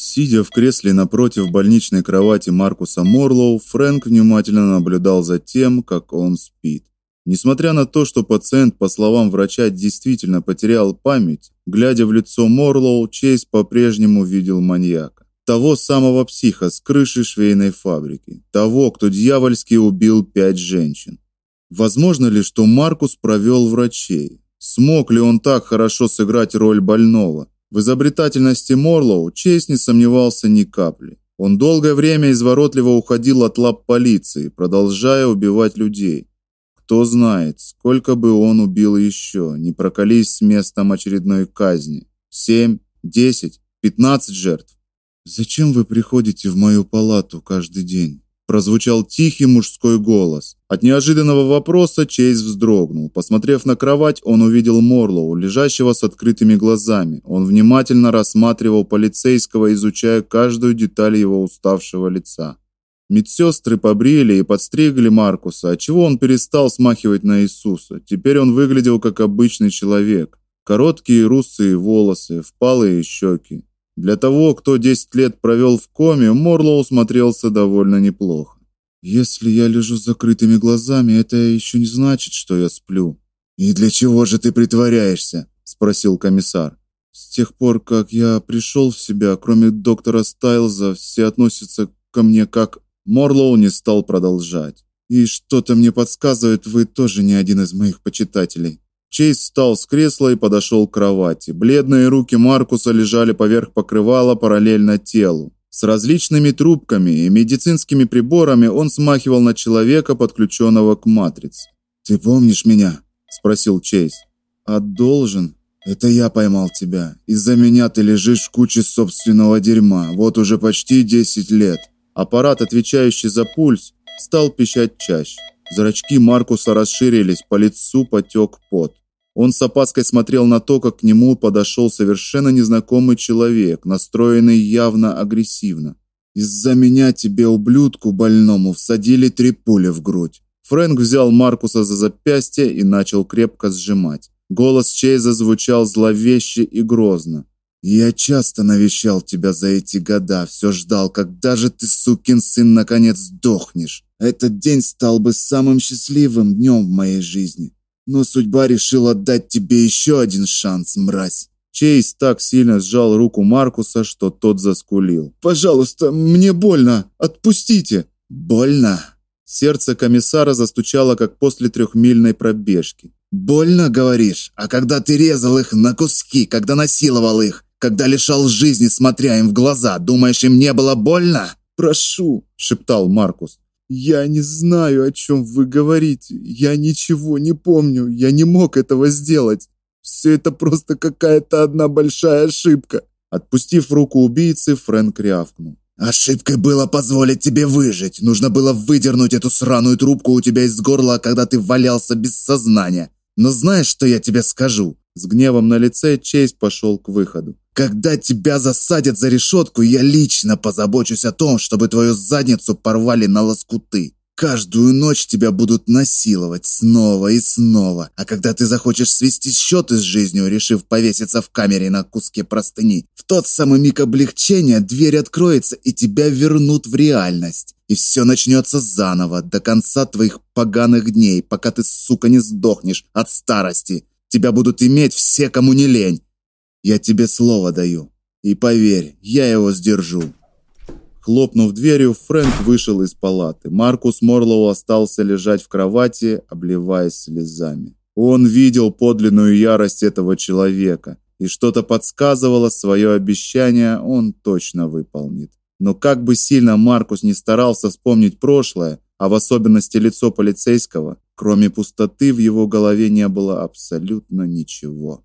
Сидя в кресле напротив больничной кровати Маркуса Морлоу, Фрэнк внимательно наблюдал за тем, как он спит. Несмотря на то, что пациент, по словам врача, действительно потерял память, глядя в лицо Морлоу, Чейз по-прежнему видел маньяка. Того самого психа с крыши швейной фабрики, того, кто дьявольски убил пять женщин. Возможно ли, что Маркус провел врачей? Смог ли он так хорошо сыграть роль больного? В изобретательности Морлоу Чейз не сомневался ни капли. Он долгое время изворотливо уходил от лап полиции, продолжая убивать людей. Кто знает, сколько бы он убил еще, не прокались с местом очередной казни. Семь, десять, пятнадцать жертв. Зачем вы приходите в мою палату каждый день? Прозвучал тихий мужской голос. От неожиданного вопроса Чейз вздрогнул. Посмотрев на кровать, он увидел Морлоу, лежащего с открытыми глазами. Он внимательно рассматривал полицейского, изучая каждую деталь его уставшего лица. Медсестры побрили и подстригли Маркуса, отчего он перестал смахивать на Иисуса. Теперь он выглядел как обычный человек. Короткие русые волосы, впалые щеки. Для того, кто 10 лет провел в коме, Морлоу смотрелся довольно неплохо. Если я лежу с закрытыми глазами, это еще не значит, что я сплю. И для чего же ты притворяешься? спросил комиссар. С тех пор, как я пришел в себя, кроме доктора Стайлза, все относятся ко мне как Морлоу не стал продолжать. И что-то мне подсказывает, вы тоже не один из моих почитателей. Чейз встал с кресла и подошел к кровати. Бледные руки Маркуса лежали поверх покрывала параллельно телу. С различными трубками и медицинскими приборами он смахивал на человека, подключенного к матрице. "Ты помнишь меня?" спросил Чейз. "А должен? Это я поймал тебя. Из-за меня ты лежишь в куче собственного дерьма. Вот уже почти 10 лет". Аппарат, отвечающий за пульс, стал пищать чаще. Зрачки Маркуса расширились, по лицу потек пот. Он с опаской смотрел на то, как к нему подошел совершенно незнакомый человек, настроенный явно агрессивно. Из-за меня тебе, ублюдку больному, всадили три пули в грудь. Фрэнк взял Маркуса за запястье и начал крепко сжимать. Голос Чейза звучал зловеще и грозно. Я часто навещал тебя за эти года, все ждал, когда же ты, сукин сын, наконец сдохнешь. Этот день стал бы самым счастливым днем в моей жизни. Но судьба решила дать тебе еще один шанс, мразь. Чейз так сильно сжал руку Маркуса, что тот заскулил. Пожалуйста, мне больно. Отпустите. Больно. Сердце комиссара застучало как после трехмильной пробежки. Больно, говоришь? А когда ты резал их на куски, когда насиловал их, когда лишал жизни, смотря им в глаза, думаешь, им не было больно? Прошу, шептал Маркус. Я не знаю, о чем вы говорите. Я ничего не помню. Я не мог этого сделать. Все это просто какая-то одна большая ошибка. Отпустив руку убийцы, Фрэнк рявкнул. Ошибкой было позволить тебе выжить. Нужно было выдернуть эту сраную трубку у тебя из горла, когда ты валялся без сознания. Но знаешь, что я тебе скажу? С гневом на лице Чейз пошел к выходу. Когда тебя засадят за решетку, я лично позабочусь о том, чтобы твою задницу порвали на лоскуты. Каждую ночь тебя будут насиловать снова и снова. А когда ты захочешь свести счеты с жизнью, решив повеситься в камере на куске простыни, в тот самый миг облегчения дверь откроется и тебя вернут в реальность. И все начнется заново, до конца твоих поганых дней, пока ты, сука, не сдохнешь от старости. Тебя будут иметь все, кому не лень. Я тебе слово даю. И поверь, я его сдержу. Хлопнув дверью, Фрэнк вышел из палаты. Маркус Морлоу остался лежать в кровати, обливаясь слезами. Он видел подлинную ярость этого человека, и что-то подсказывало, свое обещание он точно выполнит. Но как бы сильно Маркус не старался вспомнить прошлое, а в особенности лицо полицейского, кроме пустоты в его голове не было абсолютно ничего.